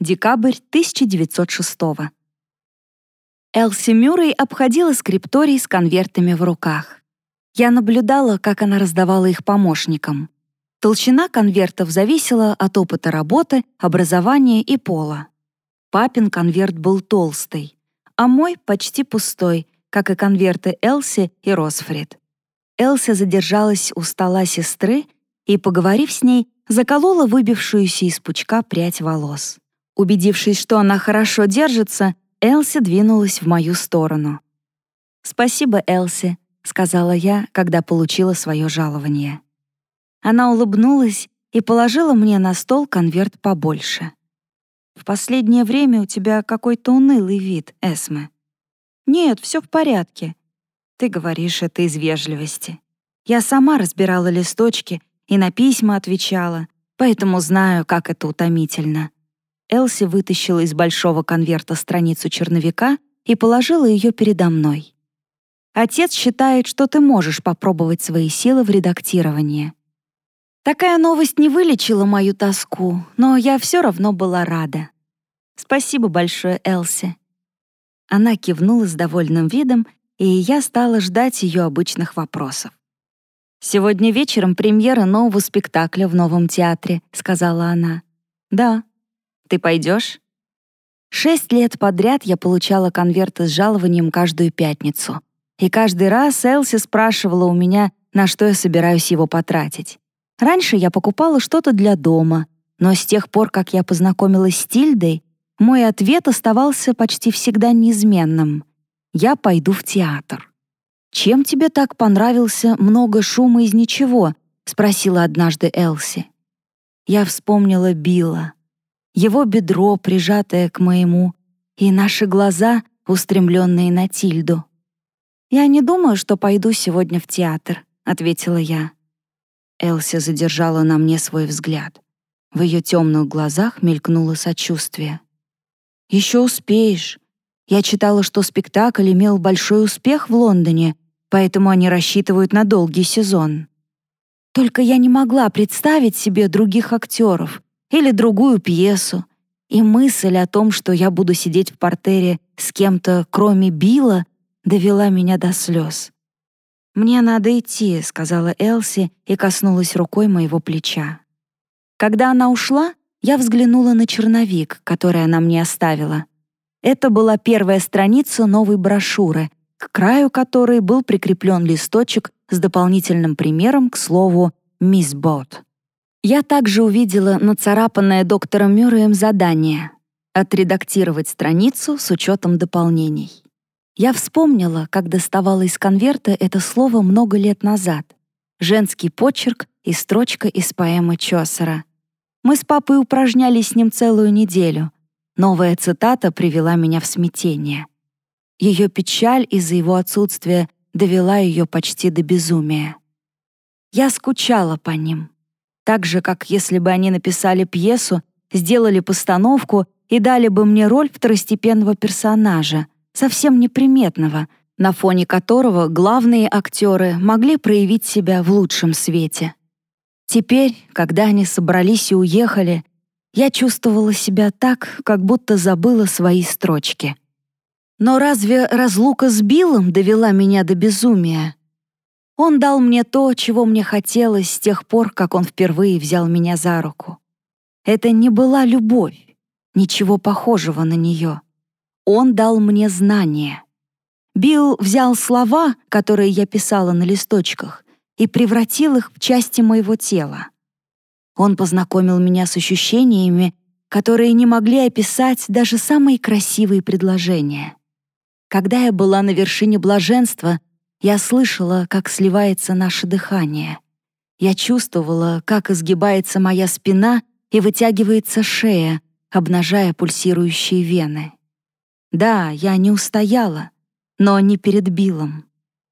Декабрь 1906 Элси Мюррей обходила скрипторий с конвертами в руках. Я наблюдала, как она раздавала их помощникам. Толщина конвертов зависела от опыта работы, образования и пола. Папин конверт был толстый, а мой почти пустой, как и конверты Элси и Росфрид. Элси задержалась у стола сестры и, поговорив с ней, заколола выбившуюся из пучка прядь волос. Убедившись, что она хорошо держится, Элси двинулась в мою сторону. «Спасибо, Элси», — сказала я, когда получила свое жалование. Она улыбнулась и положила мне на стол конверт побольше. «В последнее время у тебя какой-то унылый вид, Эсме». «Нет, все в порядке». «Ты говоришь это из вежливости. Я сама разбирала листочки и на письма отвечала, поэтому знаю, как это утомительно». Элси вытащила из большого конверта страницу черновика и положила ее передо мной. «Отец считает, что ты можешь попробовать свои силы в редактировании». Такая новость не вылечила мою тоску, но я все равно была рада. «Спасибо большое, Элси». Она кивнула с довольным видом, и я стала ждать ее обычных вопросов. «Сегодня вечером премьера нового спектакля в новом театре», — сказала она. «Да», ты пойдешь? Шесть лет подряд я получала конверты с жалованием каждую пятницу. И каждый раз Элси спрашивала у меня, на что я собираюсь его потратить. Раньше я покупала что-то для дома, но с тех пор, как я познакомилась с Тильдой, мой ответ оставался почти всегда неизменным. «Я пойду в театр». «Чем тебе так понравился много шума из ничего?» — спросила однажды Элси. Я вспомнила Билла его бедро, прижатое к моему, и наши глаза, устремленные на Тильду. «Я не думаю, что пойду сегодня в театр», — ответила я. Элси задержала на мне свой взгляд. В ее темных глазах мелькнуло сочувствие. «Еще успеешь. Я читала, что спектакль имел большой успех в Лондоне, поэтому они рассчитывают на долгий сезон. Только я не могла представить себе других актеров, или другую пьесу, и мысль о том, что я буду сидеть в портере с кем-то, кроме Билла, довела меня до слез. «Мне надо идти», — сказала Элси и коснулась рукой моего плеча. Когда она ушла, я взглянула на черновик, который она мне оставила. Это была первая страница новой брошюры, к краю которой был прикреплен листочек с дополнительным примером к слову «Мисс Бот». Я также увидела нацарапанное доктором Мюрреем задание — отредактировать страницу с учетом дополнений. Я вспомнила, как доставала из конверта это слово много лет назад. Женский почерк и строчка из поэмы Чосера. Мы с папой упражнялись с ним целую неделю. Новая цитата привела меня в смятение. Ее печаль из-за его отсутствия довела ее почти до безумия. Я скучала по ним так же, как если бы они написали пьесу, сделали постановку и дали бы мне роль второстепенного персонажа, совсем неприметного, на фоне которого главные актеры могли проявить себя в лучшем свете. Теперь, когда они собрались и уехали, я чувствовала себя так, как будто забыла свои строчки. Но разве разлука с Биллом довела меня до безумия? Он дал мне то, чего мне хотелось с тех пор, как он впервые взял меня за руку. Это не была любовь, ничего похожего на нее. Он дал мне знания. Билл взял слова, которые я писала на листочках, и превратил их в части моего тела. Он познакомил меня с ощущениями, которые не могли описать даже самые красивые предложения. Когда я была на вершине блаженства, я слышала, как сливается наше дыхание. Я чувствовала, как изгибается моя спина и вытягивается шея, обнажая пульсирующие вены. Да, я не устояла, но не перед Биллом.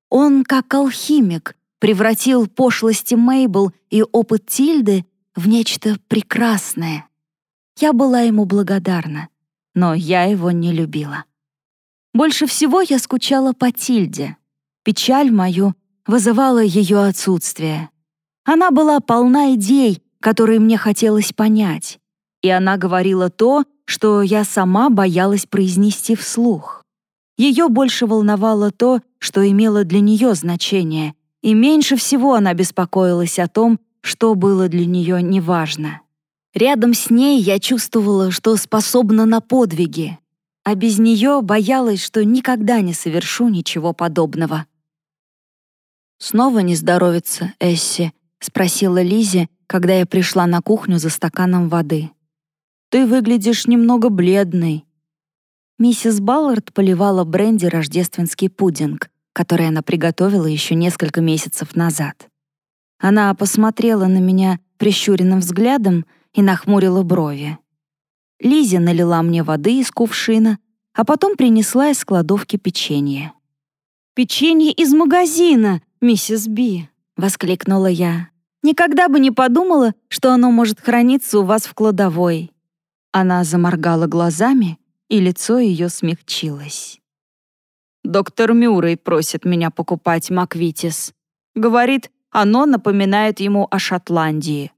Он, как алхимик, превратил пошлости Мейбл и опыт Тильды в нечто прекрасное. Я была ему благодарна, но я его не любила. Больше всего я скучала по Тильде. Печаль мою вызывала ее отсутствие. Она была полна идей, которые мне хотелось понять, и она говорила то, что я сама боялась произнести вслух. Ее больше волновало то, что имело для нее значение, и меньше всего она беспокоилась о том, что было для нее неважно. Рядом с ней я чувствовала, что способна на подвиги, а без нее боялась, что никогда не совершу ничего подобного. «Снова не здоровится, Эсси?» — спросила Лизи, когда я пришла на кухню за стаканом воды. «Ты выглядишь немного бледной». Миссис Баллард поливала бренди рождественский пудинг, который она приготовила еще несколько месяцев назад. Она посмотрела на меня прищуренным взглядом и нахмурила брови. Лиза налила мне воды из кувшина, а потом принесла из кладовки печенье. «Печенье из магазина, миссис Би!» — воскликнула я. «Никогда бы не подумала, что оно может храниться у вас в кладовой». Она заморгала глазами, и лицо ее смягчилось. «Доктор Мюррей просит меня покупать Маквитис. Говорит, оно напоминает ему о Шотландии.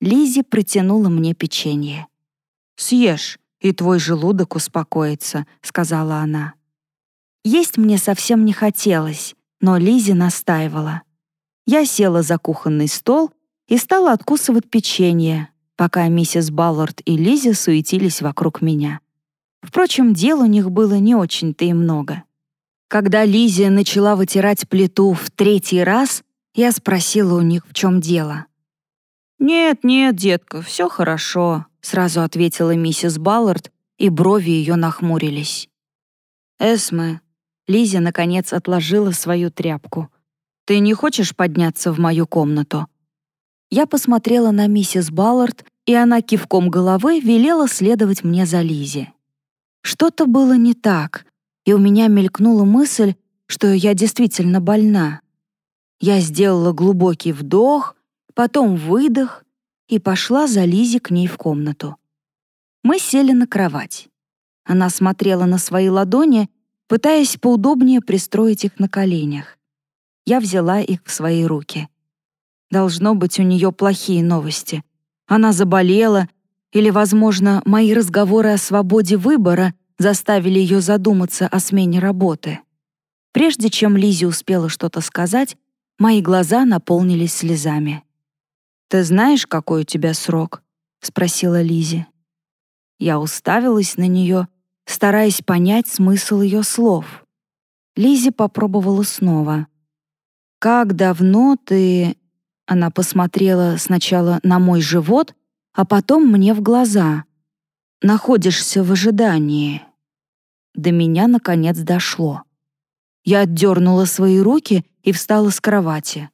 Лизи протянула мне печенье. «Съешь, и твой желудок успокоится», — сказала она. Есть мне совсем не хотелось, но Лизи настаивала. Я села за кухонный стол и стала откусывать печенье, пока миссис Баллард и Лизи суетились вокруг меня. Впрочем, дел у них было не очень-то и много. Когда Лизи начала вытирать плиту в третий раз, я спросила у них, в чем дело. «Нет, нет, детка, все хорошо», — сразу ответила миссис Баллард, и брови ее нахмурились. «Эсме», — Лиза наконец отложила свою тряпку. «Ты не хочешь подняться в мою комнату?» Я посмотрела на миссис Баллард, и она кивком головы велела следовать мне за Лизи. Что-то было не так, и у меня мелькнула мысль, что я действительно больна. Я сделала глубокий вдох потом выдох и пошла за Лизи к ней в комнату. Мы сели на кровать. Она смотрела на свои ладони, пытаясь поудобнее пристроить их на коленях. Я взяла их в свои руки. Должно быть, у нее плохие новости. Она заболела, или, возможно, мои разговоры о свободе выбора заставили ее задуматься о смене работы. Прежде чем Лизи успела что-то сказать, мои глаза наполнились слезами. «Ты знаешь, какой у тебя срок?» — спросила Лизи. Я уставилась на нее, стараясь понять смысл ее слов. Лизи попробовала снова. «Как давно ты...» Она посмотрела сначала на мой живот, а потом мне в глаза. «Находишься в ожидании». До меня, наконец, дошло. Я отдернула свои руки и встала с кровати.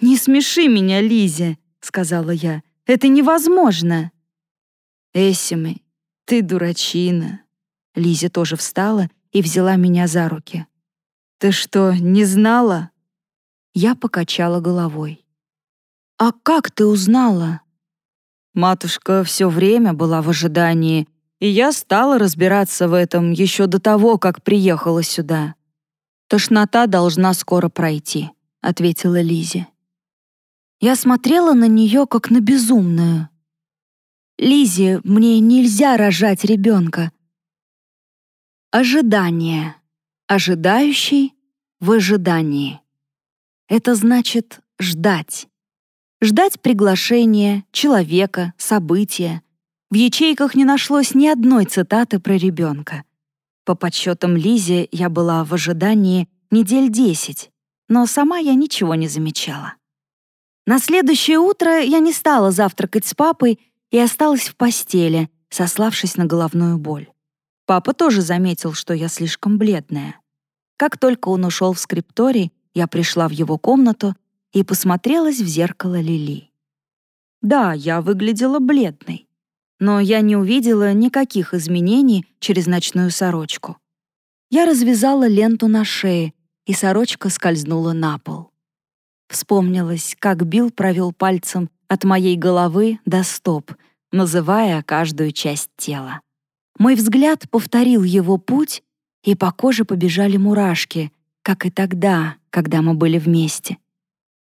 «Не смеши меня, Лизи!» — сказала я. «Это невозможно!» «Эссими, ты дурачина!» Лиза тоже встала и взяла меня за руки. «Ты что, не знала?» Я покачала головой. «А как ты узнала?» Матушка все время была в ожидании, и я стала разбираться в этом еще до того, как приехала сюда. «Тошнота должна скоро пройти», — ответила Лизе. Я смотрела на нее, как на безумную. Лизе, мне нельзя рожать ребенка. Ожидание. Ожидающий в ожидании. Это значит ждать. Ждать приглашения, человека, события. В ячейках не нашлось ни одной цитаты про ребенка. По подсчетам Лизе я была в ожидании недель десять, но сама я ничего не замечала. На следующее утро я не стала завтракать с папой и осталась в постели, сославшись на головную боль. Папа тоже заметил, что я слишком бледная. Как только он ушел в скрипторий, я пришла в его комнату и посмотрелась в зеркало Лили. Да, я выглядела бледной, но я не увидела никаких изменений через ночную сорочку. Я развязала ленту на шее, и сорочка скользнула на пол. Вспомнилось, как Билл провел пальцем от моей головы до стоп, называя каждую часть тела. Мой взгляд повторил его путь, и по коже побежали мурашки, как и тогда, когда мы были вместе.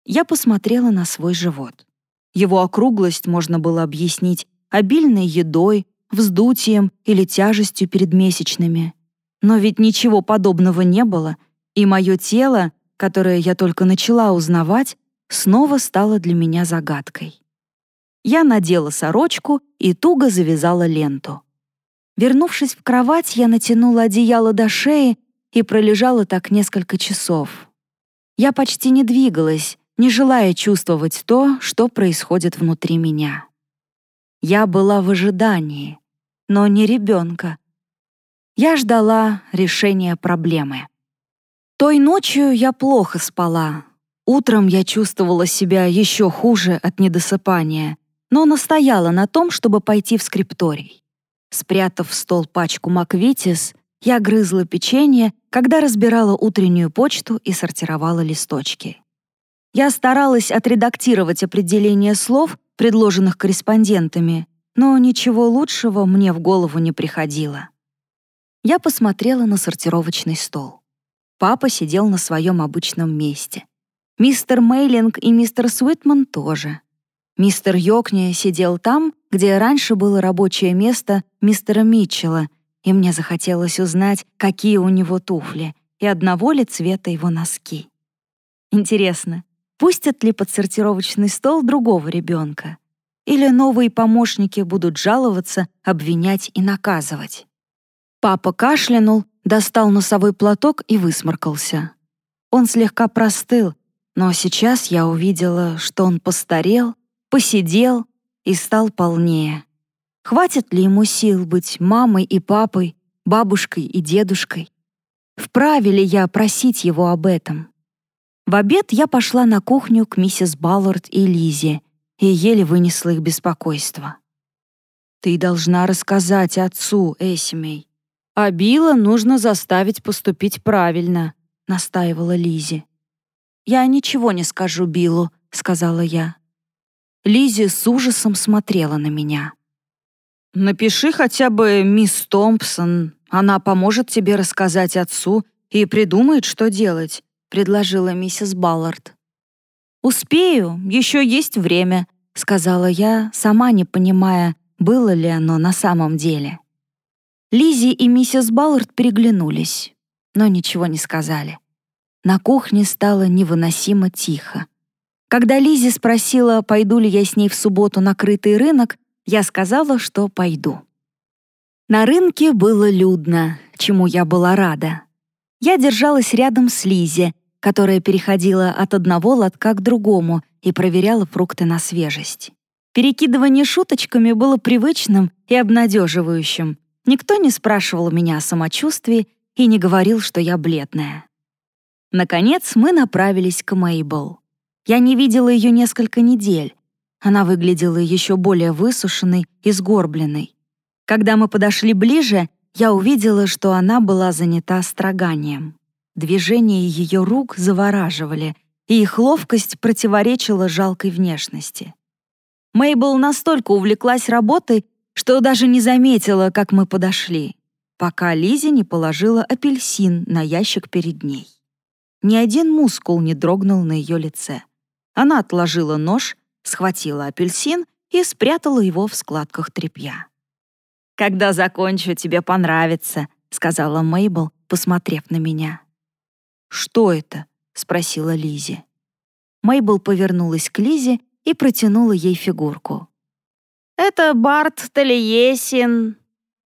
Я посмотрела на свой живот. Его округлость можно было объяснить обильной едой, вздутием или тяжестью перед месячными. Но ведь ничего подобного не было, и мое тело, которое я только начала узнавать, снова стало для меня загадкой. Я надела сорочку и туго завязала ленту. Вернувшись в кровать, я натянула одеяло до шеи и пролежала так несколько часов. Я почти не двигалась, не желая чувствовать то, что происходит внутри меня. Я была в ожидании, но не ребенка. Я ждала решения проблемы. Той ночью я плохо спала. Утром я чувствовала себя еще хуже от недосыпания, но настояла на том, чтобы пойти в скрипторий. Спрятав в стол пачку Маквитис, я грызла печенье, когда разбирала утреннюю почту и сортировала листочки. Я старалась отредактировать определение слов, предложенных корреспондентами, но ничего лучшего мне в голову не приходило. Я посмотрела на сортировочный стол. Папа сидел на своем обычном месте. Мистер Мейлинг и мистер Суитман тоже. Мистер Йокни сидел там, где раньше было рабочее место мистера Митчелла, и мне захотелось узнать, какие у него туфли и одного ли цвета его носки. Интересно, пустят ли под сортировочный стол другого ребенка? Или новые помощники будут жаловаться, обвинять и наказывать? Папа кашлянул, достал носовой платок и высморкался. Он слегка простыл, но сейчас я увидела, что он постарел, посидел и стал полнее. Хватит ли ему сил быть мамой и папой, бабушкой и дедушкой? Вправе ли я просить его об этом? В обед я пошла на кухню к миссис Баллард и Лизе и еле вынесла их беспокойство. «Ты должна рассказать отцу, Эсимей. А Билла нужно заставить поступить правильно», — настаивала Лизе. «Я ничего не скажу Биллу», — сказала я. Лизи с ужасом смотрела на меня. «Напиши хотя бы мисс Томпсон. Она поможет тебе рассказать отцу и придумает, что делать», — предложила миссис Баллард. «Успею, еще есть время», — сказала я, сама не понимая, было ли оно на самом деле. Лизи и миссис Баллард переглянулись, но ничего не сказали. На кухне стало невыносимо тихо. Когда Лизи спросила, пойду ли я с ней в субботу на крытый рынок, я сказала, что пойду. На рынке было людно, чему я была рада. Я держалась рядом с Лизи, которая переходила от одного лотка к другому и проверяла фрукты на свежесть. Перекидывание шуточками было привычным и обнадеживающим. Никто не спрашивал меня о самочувствии и не говорил, что я бледная. Наконец мы направились к Мейбл. Я не видела ее несколько недель. Она выглядела еще более высушенной и сгорбленной. Когда мы подошли ближе, я увидела, что она была занята строганием. Движения ее рук завораживали, и их ловкость противоречила жалкой внешности. Мейбл настолько увлеклась работой, что даже не заметила, как мы подошли, пока Лизи не положила апельсин на ящик перед ней. Ни один мускул не дрогнул на ее лице. Она отложила нож, схватила апельсин и спрятала его в складках тряпья. «Когда закончу, тебе понравится», — сказала Мейбл, посмотрев на меня. «Что это?» — спросила Лизи. Мейбл повернулась к Лизе и протянула ей фигурку. «Это Барт Талиесин,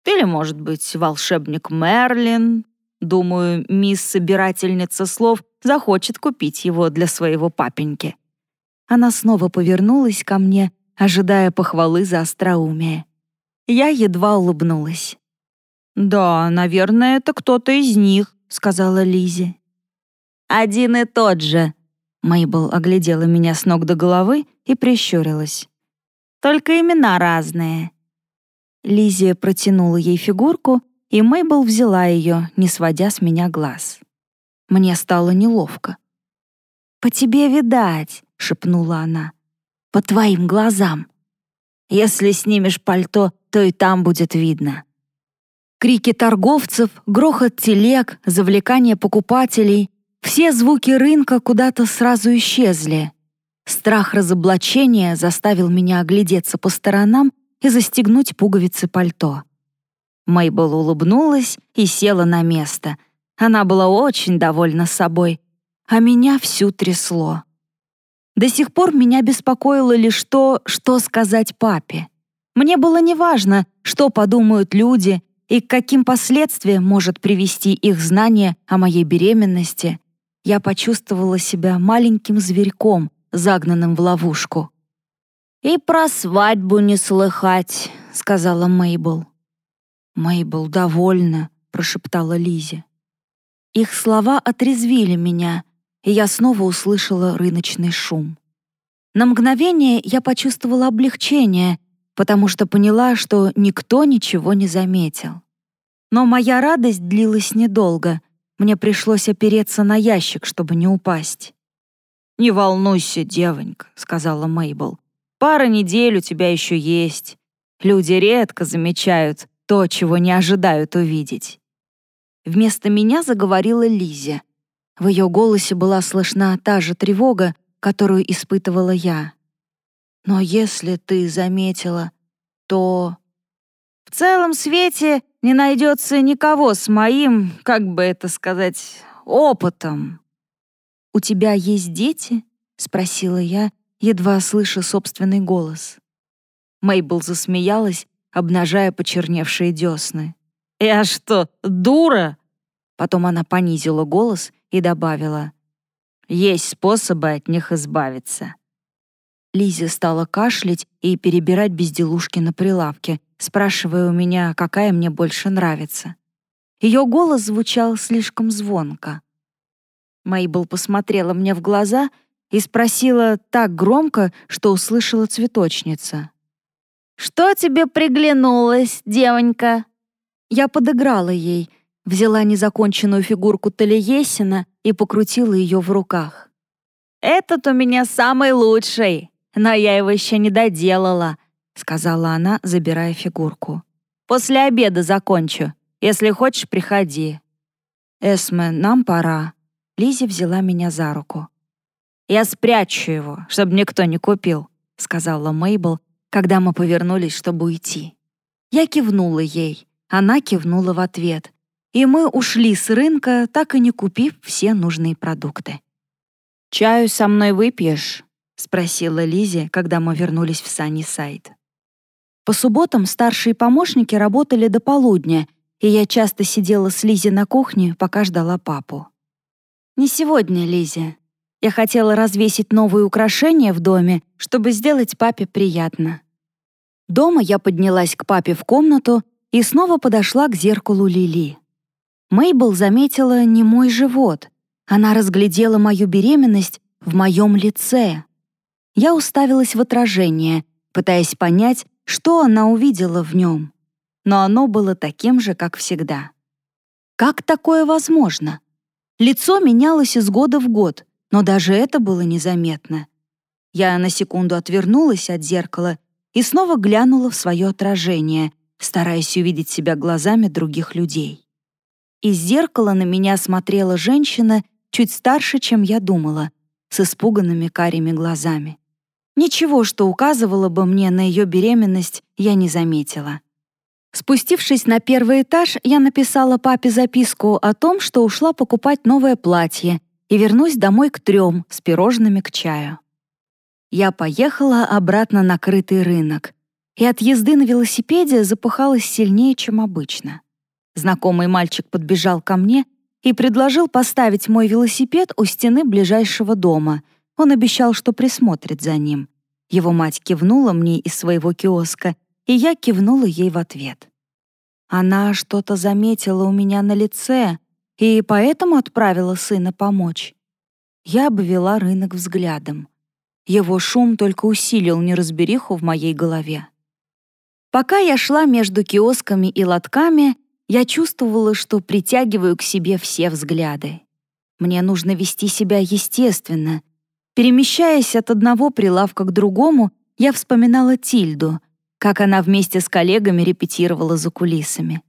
или, может быть, волшебник Мерлин. Думаю, мисс Собирательница слов захочет купить его для своего папеньки». Она снова повернулась ко мне, ожидая похвалы за остроумие. Я едва улыбнулась. «Да, наверное, это кто-то из них», — сказала Лизи. «Один и тот же», — Мейбл оглядела меня с ног до головы и прищурилась. «Только имена разные». Лизи протянула ей фигурку, и Мейбл взяла ее, не сводя с меня глаз. Мне стало неловко. «По тебе видать», — шепнула она. «По твоим глазам. Если снимешь пальто, то и там будет видно». Крики торговцев, грохот телег, завлекание покупателей — все звуки рынка куда-то сразу исчезли. Страх разоблачения заставил меня оглядеться по сторонам и застегнуть пуговицы пальто. Мейбл улыбнулась и села на место. Она была очень довольна собой, а меня всю трясло. До сих пор меня беспокоило лишь то, что сказать папе. Мне было неважно, что подумают люди и к каким последствиям может привести их знание о моей беременности. Я почувствовала себя маленьким зверьком, загнанным в ловушку. «И про свадьбу не слыхать», — сказала Мейбл. «Мейбл довольна», — прошептала Лизи. Их слова отрезвили меня, и я снова услышала рыночный шум. На мгновение я почувствовала облегчение, потому что поняла, что никто ничего не заметил. Но моя радость длилась недолго. Мне пришлось опереться на ящик, чтобы не упасть. «Не волнуйся, девонька», — сказала Мейбл. «Пара недель у тебя еще есть. Люди редко замечают то, чего не ожидают увидеть». Вместо меня заговорила Лизя. В ее голосе была слышна та же тревога, которую испытывала я. «Но если ты заметила, то...» «В целом свете не найдется никого с моим, как бы это сказать, опытом», «У тебя есть дети?» — спросила я, едва слыша собственный голос. Мейбл засмеялась, обнажая почерневшие десны. «Я что, дура?» Потом она понизила голос и добавила. «Есть способы от них избавиться». Лиза стала кашлять и перебирать безделушки на прилавке, спрашивая у меня, какая мне больше нравится. Ее голос звучал слишком звонко. Мейбл посмотрела мне в глаза и спросила так громко, что услышала цветочница. «Что тебе приглянулось, девонька?» Я подыграла ей, взяла незаконченную фигурку Талиесина и покрутила ее в руках. «Этот у меня самый лучший, но я его еще не доделала», сказала она, забирая фигурку. «После обеда закончу. Если хочешь, приходи». «Эсме, нам пора», Лизи взяла меня за руку. «Я спрячу его, чтобы никто не купил», — сказала Мейбл, когда мы повернулись, чтобы уйти. Я кивнула ей, она кивнула в ответ, и мы ушли с рынка, так и не купив все нужные продукты. «Чаю со мной выпьешь?» — спросила Лизи, когда мы вернулись в Санни-Сайд. По субботам старшие помощники работали до полудня, и я часто сидела с Лизи на кухне, пока ждала папу. «Не сегодня, Лизе. Я хотела развесить новые украшения в доме, чтобы сделать папе приятно». Дома я поднялась к папе в комнату и снова подошла к зеркалу Лили. Мейбл заметила не мой живот. Она разглядела мою беременность в моем лице. Я уставилась в отражение, пытаясь понять, что она увидела в нем. Но оно было таким же, как всегда. Как такое возможно? Лицо менялось из года в год, но даже это было незаметно. Я на секунду отвернулась от зеркала и снова глянула в свое отражение, стараясь увидеть себя глазами других людей. Из зеркала на меня смотрела женщина чуть старше, чем я думала, с испуганными карими глазами. Ничего, что указывало бы мне на ее беременность, я не заметила. Спустившись на первый этаж, я написала папе записку о том, что ушла покупать новое платье и вернусь домой к трем с пирожными к чаю. Я поехала обратно на крытый рынок, и от езды на велосипеде запыхалась сильнее, чем обычно. Знакомый мальчик подбежал ко мне и предложил поставить мой велосипед у стены ближайшего дома. Он обещал, что присмотрит за ним. Его мать кивнула мне из своего киоска — и я кивнула ей в ответ. Она что-то заметила у меня на лице и поэтому отправила сына помочь. Я обвела рынок взглядом. Его шум только усилил неразбериху в моей голове. Пока я шла между киосками и лотками, я чувствовала, что притягиваю к себе все взгляды. Мне нужно вести себя естественно. Перемещаясь от одного прилавка к другому, я вспоминала Тильду — как она вместе с коллегами репетировала за кулисами.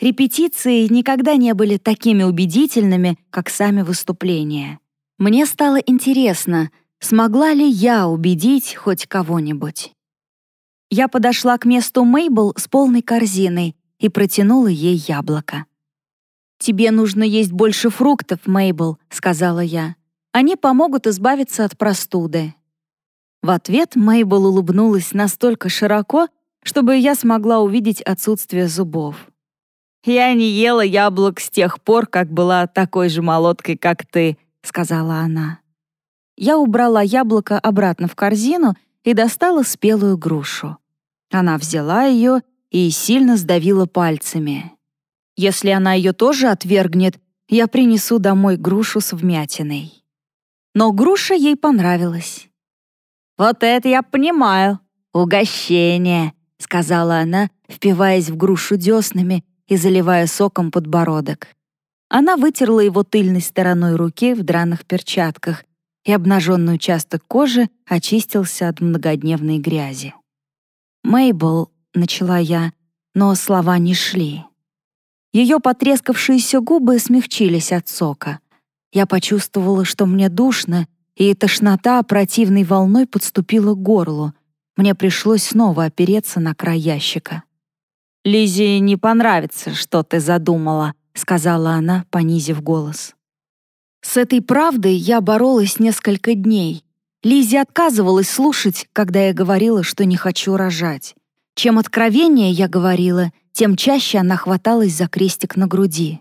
Репетиции никогда не были такими убедительными, как сами выступления. Мне стало интересно, смогла ли я убедить хоть кого-нибудь. Я подошла к месту Мейбл с полной корзиной и протянула ей яблоко. «Тебе нужно есть больше фруктов, Мейбл», — сказала я. «Они помогут избавиться от простуды». В ответ Мейбл улыбнулась настолько широко, чтобы я смогла увидеть отсутствие зубов. «Я не ела яблок с тех пор, как была такой же молоткой, как ты», — сказала она. Я убрала яблоко обратно в корзину и достала спелую грушу. Она взяла ее и сильно сдавила пальцами. Если она ее тоже отвергнет, я принесу домой грушу с вмятиной. Но груша ей понравилась. «Вот это я понимаю. Угощение», — сказала она, впиваясь в грушу деснами и заливая соком подбородок. Она вытерла его тыльной стороной руки в драных перчатках, и обнаженный участок кожи очистился от многодневной грязи. «Мейбл», — начала я, но слова не шли. Ее потрескавшиеся губы смягчились от сока. Я почувствовала, что мне душно, и тошнота противной волной подступила к горлу. Мне пришлось снова опереться на край ящика. Лизе не понравится, что ты задумала», — сказала она, понизив голос. С этой правдой я боролась несколько дней. Лизе отказывалась слушать, когда я говорила, что не хочу рожать. Чем откровеннее я говорила, тем чаще она хваталась за крестик на груди.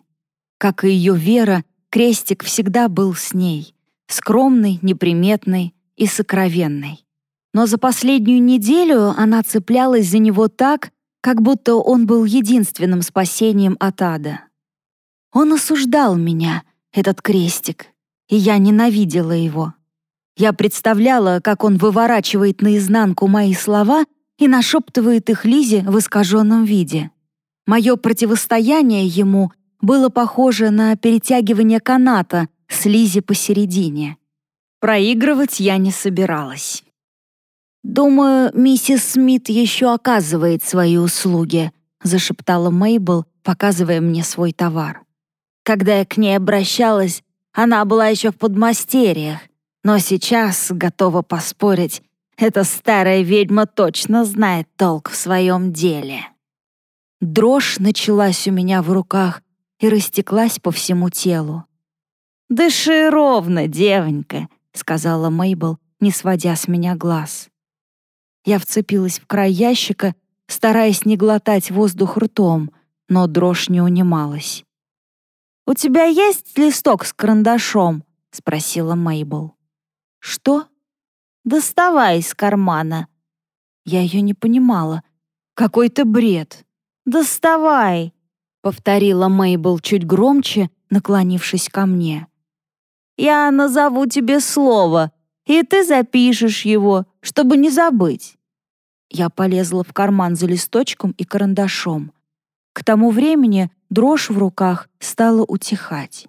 Как и ее вера, крестик всегда был с ней. Скромный, неприметный и сокровенный. Но за последнюю неделю она цеплялась за него так, как будто он был единственным спасением от ада. Он осуждал меня, этот крестик, и я ненавидела его. Я представляла, как он выворачивает наизнанку мои слова и нашептывает их Лизе в искаженном виде. Мое противостояние ему было похоже на перетягивание каната с Лизи посередине. Проигрывать я не собиралась. «Думаю, миссис Смит еще оказывает свои услуги», зашептала Мейбл, показывая мне свой товар. Когда я к ней обращалась, она была еще в подмастерьях, но сейчас, готова поспорить, эта старая ведьма точно знает толк в своем деле. Дрожь началась у меня в руках и растеклась по всему телу. «Дыши ровно, девонька», — сказала Мейбл, не сводя с меня глаз. Я вцепилась в край ящика, стараясь не глотать воздух ртом, но дрожь не унималась. «У тебя есть листок с карандашом?» — спросила Мейбл. «Что?» «Доставай из кармана». Я ее не понимала. «Какой-то бред». «Доставай!» — повторила Мейбл чуть громче, наклонившись ко мне. «Я назову тебе слово, и ты запишешь его, чтобы не забыть». Я полезла в карман за листочком и карандашом. К тому времени дрожь в руках стала утихать.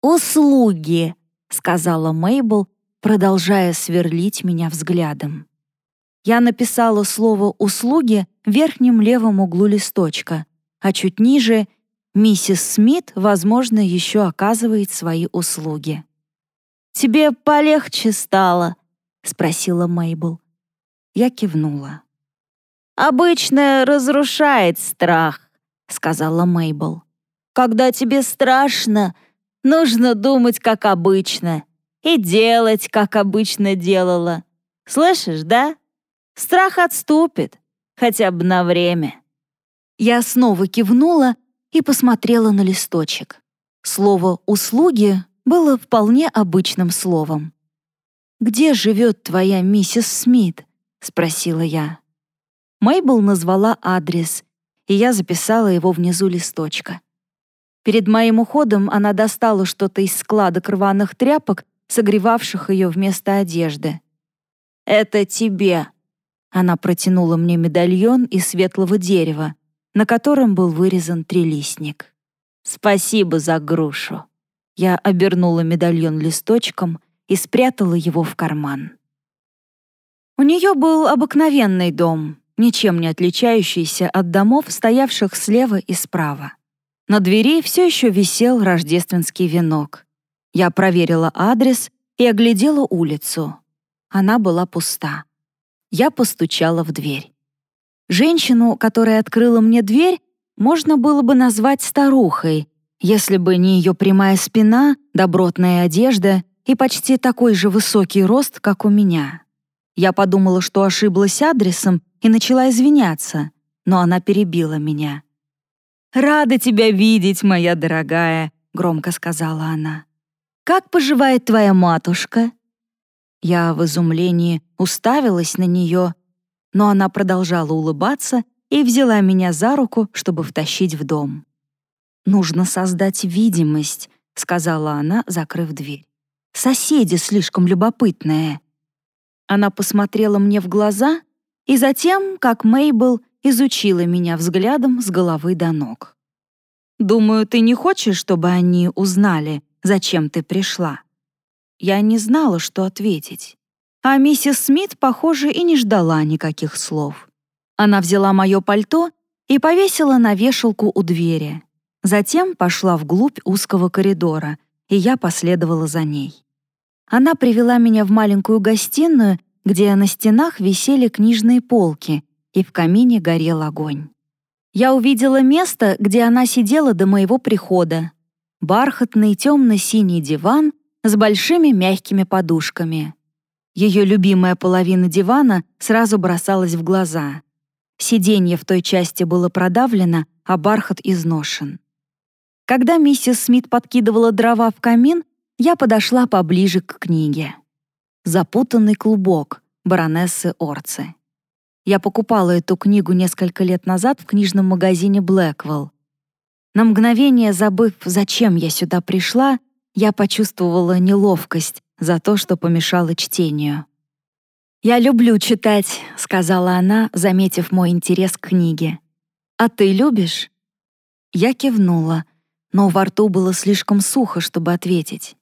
«Услуги», — сказала Мейбл, продолжая сверлить меня взглядом. Я написала слово «услуги» в верхнем левом углу листочка, а чуть ниже «Миссис Смит, возможно, еще оказывает свои услуги». «Тебе полегче стало?» — спросила Мейбл. Я кивнула. «Обычно разрушает страх», — сказала Мейбл. «Когда тебе страшно, нужно думать, как обычно, и делать, как обычно делала. Слышишь, да? Страх отступит, хотя бы на время». Я снова кивнула и посмотрела на листочек. Слово «услуги» было вполне обычным словом. «Где живет твоя миссис Смит?» — спросила я. Мейбл назвала адрес, и я записала его внизу листочка. Перед моим уходом она достала что-то из складок рваных тряпок, согревавших ее вместо одежды. «Это тебе!» Она протянула мне медальон из светлого дерева, на котором был вырезан трилистник. «Спасибо за грушу!» Я обернула медальон листочком и спрятала его в карман. У нее был обыкновенный дом, ничем не отличающийся от домов, стоявших слева и справа. На двери все еще висел рождественский венок. Я проверила адрес и оглядела улицу. Она была пуста. Я постучала в дверь. Женщину, которая открыла мне дверь, можно было бы назвать старухой, если бы не ее прямая спина, добротная одежда и почти такой же высокий рост, как у меня. Я подумала, что ошиблась адресом и начала извиняться, но она перебила меня. «Рада тебя видеть, моя дорогая», — громко сказала она. «Как поживает твоя матушка?» Я в изумлении уставилась на нее, но она продолжала улыбаться и взяла меня за руку, чтобы втащить в дом. «Нужно создать видимость», — сказала она, закрыв дверь. «Соседи слишком любопытные». Она посмотрела мне в глаза и затем, как Мейбл, изучила меня взглядом с головы до ног. «Думаю, ты не хочешь, чтобы они узнали, зачем ты пришла?» Я не знала, что ответить. А миссис Смит, похоже, и не ждала никаких слов. Она взяла мое пальто и повесила на вешалку у двери. Затем пошла вглубь узкого коридора, и я последовала за ней. Она привела меня в маленькую гостиную, где на стенах висели книжные полки, и в камине горел огонь. Я увидела место, где она сидела до моего прихода. Бархатный темно-синий диван с большими мягкими подушками. Ее любимая половина дивана сразу бросалась в глаза. Сиденье в той части было продавлено, а бархат изношен. Когда миссис Смит подкидывала дрова в камин, я подошла поближе к книге. «Запутанный клубок» баронессы Орцы. Я покупала эту книгу несколько лет назад в книжном магазине Blackwell. На мгновение забыв, зачем я сюда пришла, я почувствовала неловкость за то, что помешала чтению. «Я люблю читать», — сказала она, заметив мой интерес к книге. «А ты любишь?» Я кивнула, но во рту было слишком сухо, чтобы ответить.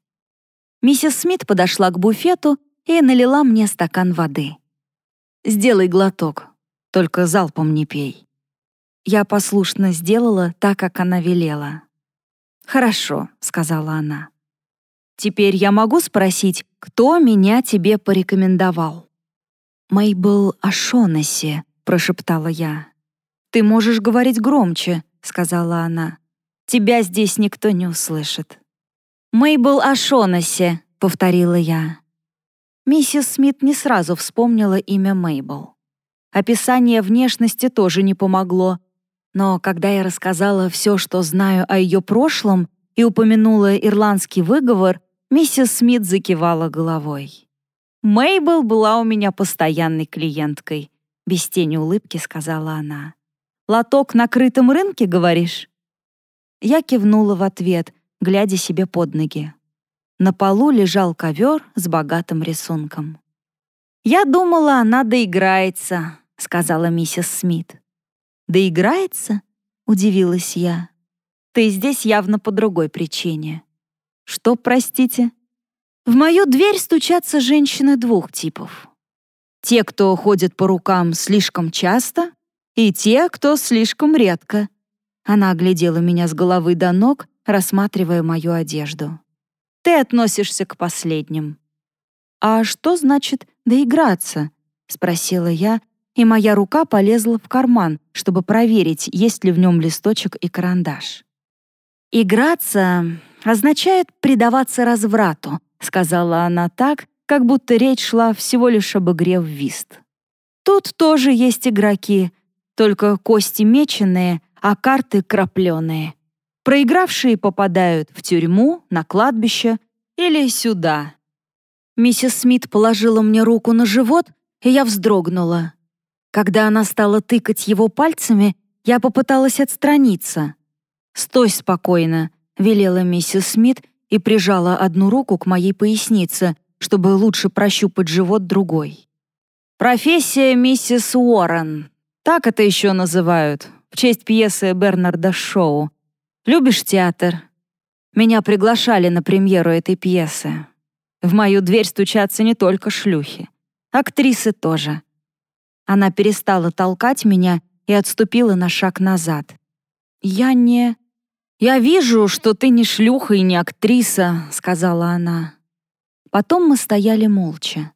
Миссис Смит подошла к буфету и налила мне стакан воды. «Сделай глоток, только залпом не пей». Я послушно сделала так, как она велела. «Хорошо», — сказала она. «Теперь я могу спросить, кто меня тебе порекомендовал?» «Мейбл Ашонаси», — прошептала я. «Ты можешь говорить громче», — сказала она. Тебя здесь никто не услышит». «Мейбл Ашонаси», — повторила я. Миссис Смит не сразу вспомнила имя Мейбл. Описание внешности тоже не помогло, но когда я рассказала все, что знаю о ее прошлом, и упомянула ирландский выговор, миссис Смит закивала головой. «Мейбл была у меня постоянной клиенткой», — без тени улыбки сказала она. «Лоток на крытом рынке, говоришь?» Я кивнула в ответ, глядя себе под ноги. На полу лежал ковер с богатым рисунком. «Я думала, она доиграется», — сказала миссис Смит. «Доиграется?» — удивилась я. «Ты здесь явно по другой причине». «Что, простите?» «В мою дверь стучатся женщины двух типов. Те, кто ходят по рукам слишком часто, и те, кто слишком редко», она оглядела меня с головы до ног, рассматривая мою одежду. «Ты относишься к последним». «А что значит «доиграться»?» — спросила я, и моя рука полезла в карман, чтобы проверить, есть ли в нем листочек и карандаш. «Играться означает предаваться разврату», — сказала она так, как будто речь шла всего лишь об игре в вист. «Тут тоже есть игроки, только кости меченые, а карты крапленые. Проигравшие попадают в тюрьму, на кладбище или сюда. Миссис Смит положила мне руку на живот, и я вздрогнула. Когда она стала тыкать его пальцами, я попыталась отстраниться. «Стой спокойно», — велела миссис Смит и прижала одну руку к моей пояснице, чтобы лучше прощупать живот другой. «Профессия миссис Уоррен. Так это еще называют в честь пьесы Бернарда Шоу. Любишь театр? Меня приглашали на премьеру этой пьесы. В мою дверь стучатся не только шлюхи. Актрисы тоже. Она перестала толкать меня и отступила на шаг назад. «Я не...» «Я вижу, что ты не шлюха и не актриса», — сказала она. Потом мы стояли молча.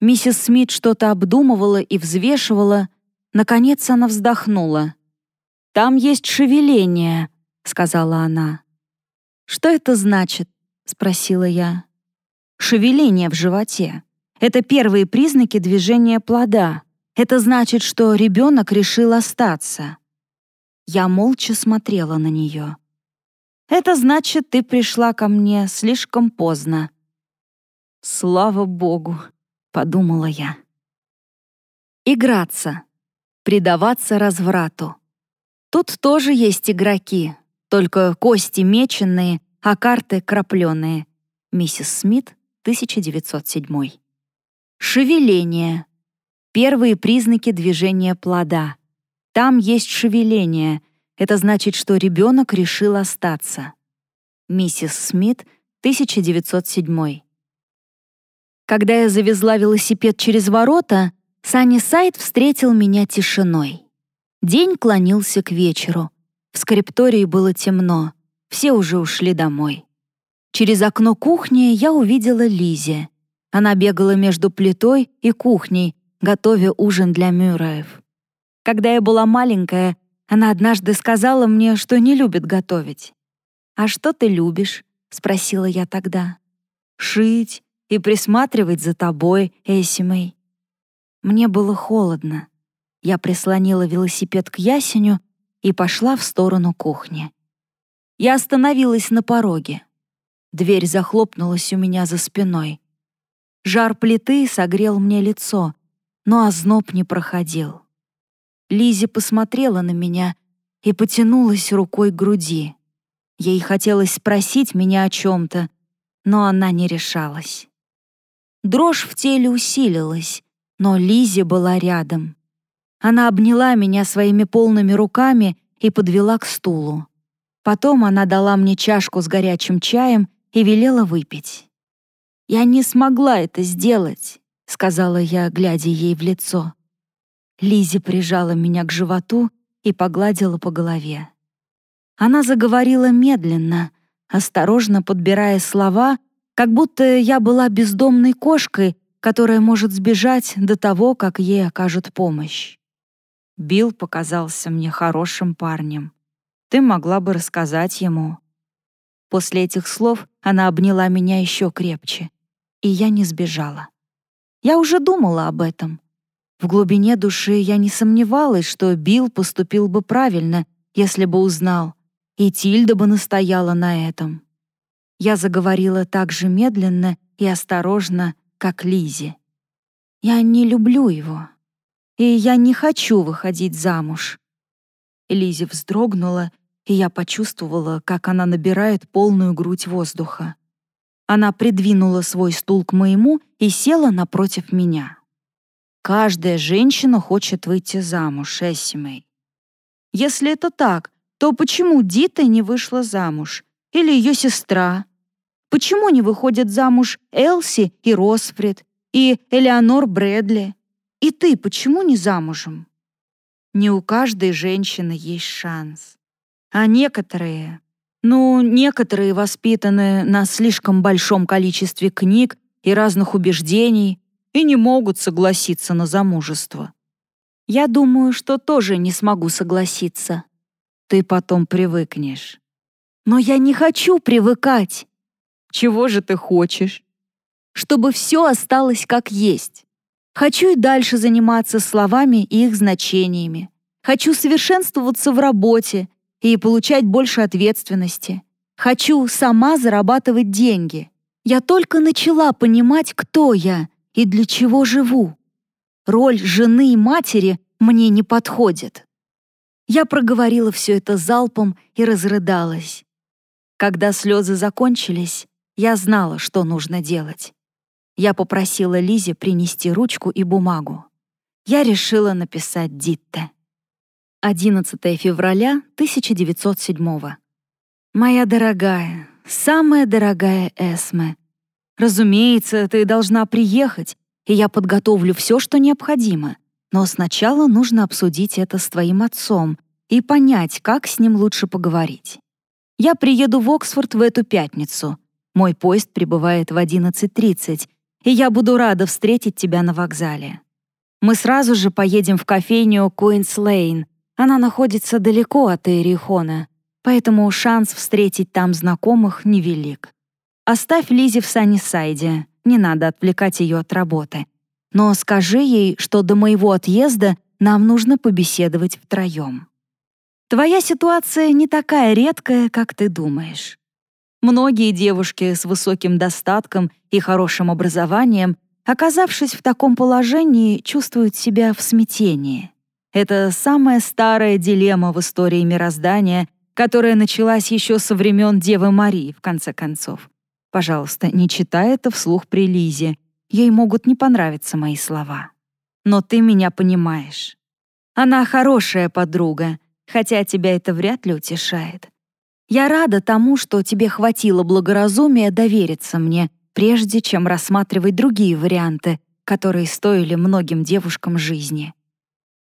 Миссис Смит что-то обдумывала и взвешивала, Наконец она вздохнула. «Там есть шевеление», — сказала она. «Что это значит?» — спросила я. «Шевеление в животе. Это первые признаки движения плода. Это значит, что ребенок решил остаться». Я молча смотрела на нее. «Это значит, ты пришла ко мне слишком поздно». «Слава Богу», — подумала я. Играться предаваться разврату. Тут тоже есть игроки, только кости меченные, а карты крапленые. Миссис Смит, 1907. Шевеление. Первые признаки движения плода. Там есть шевеление. Это значит, что ребенок решил остаться. Миссис Смит, 1907. Когда я завезла велосипед через ворота, Санни Сайт встретил меня тишиной. День клонился к вечеру. В скриптории было темно. Все уже ушли домой. Через окно кухни я увидела Лизе. Она бегала между плитой и кухней, готовя ужин для Мюраев. Когда я была маленькая, она однажды сказала мне, что не любит готовить. «А что ты любишь?» — спросила я тогда. «Шить и присматривать за тобой, Эсимой. Мне было холодно. Я прислонила велосипед к ясеню и пошла в сторону кухни. Я остановилась на пороге. Дверь захлопнулась у меня за спиной. Жар плиты согрел мне лицо, но озноб не проходил. Лизи посмотрела на меня и потянулась рукой к груди. Ей хотелось спросить меня о чем-то, но она не решалась. Дрожь в теле усилилась, но Лизи была рядом. Она обняла меня своими полными руками и подвела к стулу. Потом она дала мне чашку с горячим чаем и велела выпить. «Я не смогла это сделать», — сказала я, глядя ей в лицо. Лизи прижала меня к животу и погладила по голове. Она заговорила медленно, осторожно подбирая слова, как будто я была бездомной кошкой, которая может сбежать до того, как ей окажут помощь. Билл показался мне хорошим парнем. Ты могла бы рассказать ему. После этих слов она обняла меня еще крепче, и я не сбежала. Я уже думала об этом. В глубине души я не сомневалась, что Билл поступил бы правильно, если бы узнал, и Тильда бы настояла на этом. Я заговорила так же медленно и осторожно, как Лизе. Я не люблю его, и я не хочу выходить замуж. Лизе вздрогнула, и я почувствовала, как она набирает полную грудь воздуха. Она придвинула свой стул к моему и села напротив меня. Каждая женщина хочет выйти замуж, Эссимей. Если это так, то почему Дита не вышла замуж? Или ее сестра? Почему не выходят замуж Элси и Росфред, и Элеонор Брэдли? И ты почему не замужем? Не у каждой женщины есть шанс. А некоторые, ну, некоторые воспитаны на слишком большом количестве книг и разных убеждений и не могут согласиться на замужество. Я думаю, что тоже не смогу согласиться. Ты потом привыкнешь. Но я не хочу привыкать. Чего же ты хочешь? Чтобы все осталось как есть. Хочу и дальше заниматься словами и их значениями. Хочу совершенствоваться в работе и получать больше ответственности. Хочу сама зарабатывать деньги. Я только начала понимать, кто я и для чего живу. Роль жены и матери мне не подходит. Я проговорила все это залпом и разрыдалась. Когда слезы закончились, я знала, что нужно делать. Я попросила Лизе принести ручку и бумагу. Я решила написать Дитте. 11 февраля 1907 «Моя дорогая, самая дорогая Эсме, разумеется, ты должна приехать, и я подготовлю все, что необходимо, но сначала нужно обсудить это с твоим отцом и понять, как с ним лучше поговорить. Я приеду в Оксфорд в эту пятницу, мой поезд прибывает в 11.30, и я буду рада встретить тебя на вокзале. Мы сразу же поедем в кофейню Куинс Лейн. Она находится далеко от Эрихона, поэтому шанс встретить там знакомых невелик. Оставь Лизи в Саннисайде, не надо отвлекать ее от работы. Но скажи ей, что до моего отъезда нам нужно побеседовать втроем. Твоя ситуация не такая редкая, как ты думаешь. Многие девушки с высоким достатком и хорошим образованием, оказавшись в таком положении, чувствуют себя в смятении. Это самая старая дилемма в истории мироздания, которая началась еще со времен Девы Марии, в конце концов. Пожалуйста, не читай это вслух при Лизе. Ей могут не понравиться мои слова. Но ты меня понимаешь. Она хорошая подруга, хотя тебя это вряд ли утешает. Я рада тому, что тебе хватило благоразумия довериться мне, прежде чем рассматривать другие варианты, которые стоили многим девушкам жизни.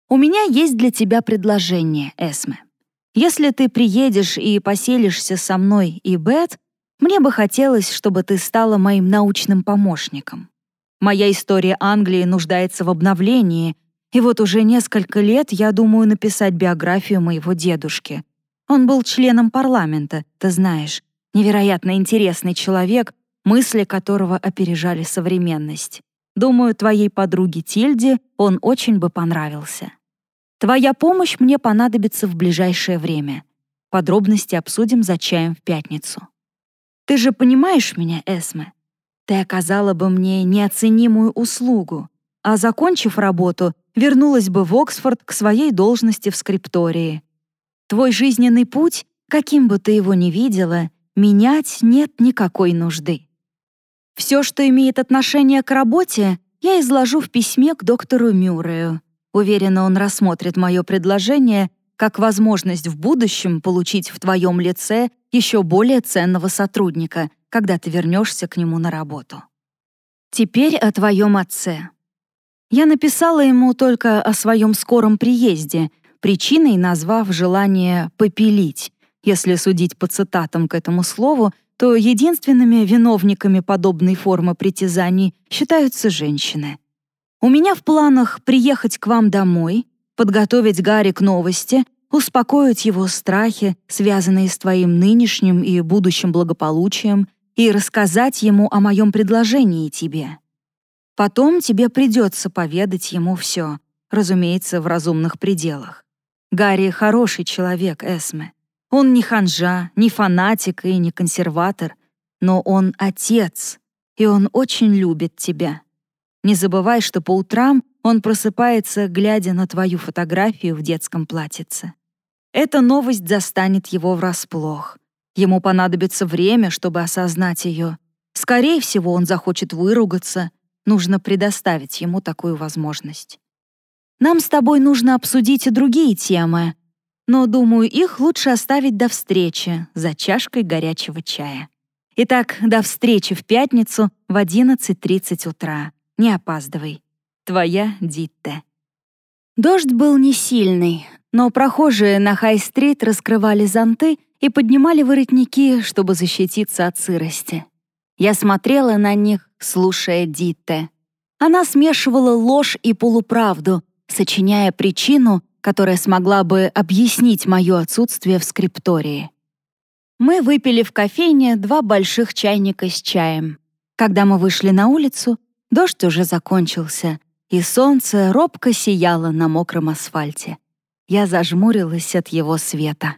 У меня есть для тебя предложение, Эсме. Если ты приедешь и поселишься со мной и Бет, мне бы хотелось, чтобы ты стала моим научным помощником. Моя история Англии нуждается в обновлении, и вот уже несколько лет я думаю написать биографию моего дедушки — он был членом парламента, ты знаешь, невероятно интересный человек, мысли которого опережали современность. Думаю, твоей подруге Тильде он очень бы понравился. Твоя помощь мне понадобится в ближайшее время. Подробности обсудим за чаем в пятницу. Ты же понимаешь меня, Эсме? Ты оказала бы мне неоценимую услугу, а, закончив работу, вернулась бы в Оксфорд к своей должности в скриптории. Твой жизненный путь, каким бы ты его ни видела, менять нет никакой нужды. Все, что имеет отношение к работе, я изложу в письме к доктору Мюррею. Уверена, он рассмотрит мое предложение как возможность в будущем получить в твоем лице еще более ценного сотрудника, когда ты вернешься к нему на работу. Теперь о твоем отце. Я написала ему только о своем скором приезде — причиной назвав желание «попилить». Если судить по цитатам к этому слову, то единственными виновниками подобной формы притязаний считаются женщины. У меня в планах приехать к вам домой, подготовить Гарри к новости, успокоить его страхи, связанные с твоим нынешним и будущим благополучием, и рассказать ему о моем предложении тебе. Потом тебе придется поведать ему все, разумеется, в разумных пределах. Гарри хороший человек, Эсме. Он не ханжа, не фанатик и не консерватор, но он отец, и он очень любит тебя. Не забывай, что по утрам он просыпается, глядя на твою фотографию в детском платьице. Эта новость застанет его врасплох. Ему понадобится время, чтобы осознать ее. Скорее всего, он захочет выругаться. Нужно предоставить ему такую возможность. Нам с тобой нужно обсудить и другие темы, но, думаю, их лучше оставить до встречи за чашкой горячего чая. Итак, до встречи в пятницу в 11.30 утра. Не опаздывай. Твоя Дитте. Дождь был не сильный, но прохожие на Хай-стрит раскрывали зонты и поднимали воротники, чтобы защититься от сырости. Я смотрела на них, слушая Дитте. Она смешивала ложь и полуправду, сочиняя причину, которая смогла бы объяснить мое отсутствие в скриптории. Мы выпили в кофейне два больших чайника с чаем. Когда мы вышли на улицу, дождь уже закончился, и солнце робко сияло на мокром асфальте. Я зажмурилась от его света.